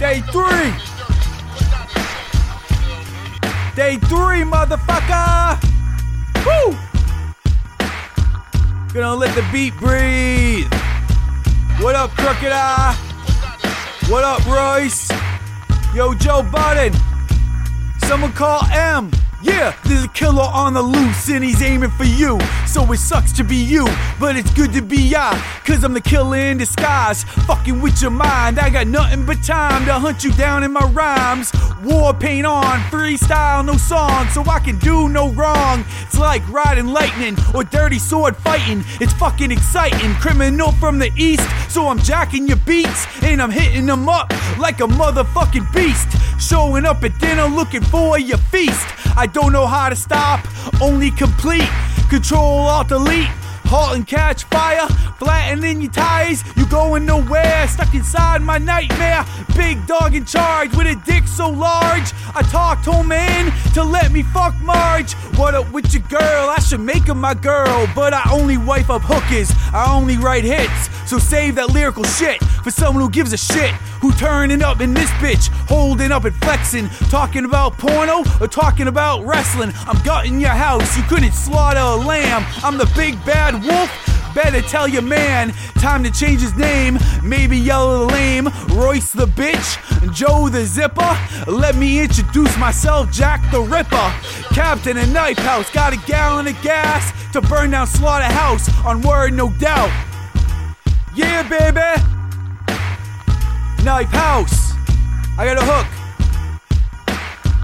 Day three. Day three, motherfucker. Woo! Gonna let the beat breathe. What up, Crooked I? What up, Royce? Yo, Joe Budden. Someone call M. Yeah, there's a killer on the loose and he's aiming for you. So it sucks to be you, but it's good to be I. Cause I'm the killer in disguise. Fucking with your mind. I got nothing but time to hunt you down in my rhymes. War paint on, freestyle, no song, so I can do no wrong. It's like riding lightning or dirty sword fighting. It's fucking exciting. Criminal from the east, so I'm jacking your beats and I'm hitting them up like a motherfucking beast. Showing up at dinner looking for your feast. I don't know how to stop, only complete. Control Alt Delete. Halt and catch fire, flattening your tires. You going nowhere, stuck inside my nightmare. Big dog in charge with a dick so large. I talked home in to let me fuck Marge. What up with your girl? I should make her my girl, but I only wife up hookers. I only write hits, so save that lyrical shit for someone who gives a shit. Who turning up in this bitch, holding up and flexing, talking about porno or talking about wrestling. I'm gutting your house, you couldn't slaughter a lamb. I'm the big bad wolf. Better tell your man, time to change his name. Maybe Yellow the Lame, Royce the Bitch, Joe the Zipper. Let me introduce myself, Jack the Ripper. Captain of Knife House, got a gallon of gas to burn down Slaughterhouse on word, no doubt. Yeah, baby. Knife House. I got a hook.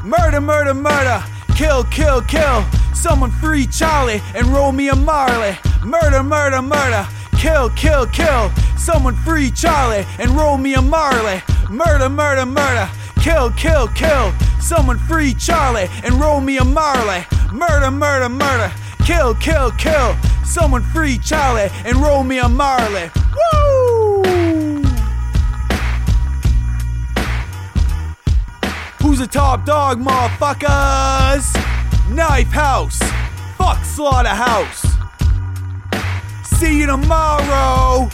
Murder, murder, murder. Kill, kill, kill. Someone free Charlie and roll me a Marley. Murder, murder, murder. Kill, kill, kill. Someone free Charlie and roll me a Marley. Murder, murder, murder. Kill, kill, kill. Someone free Charlie and roll me a Marley. Murder, murder, murder. Kill, kill, kill. Someone free Charlie and roll me a Marley. Woo! The top dog, motherfuckers? Knife House. Fuck Slaughterhouse. See you tomorrow.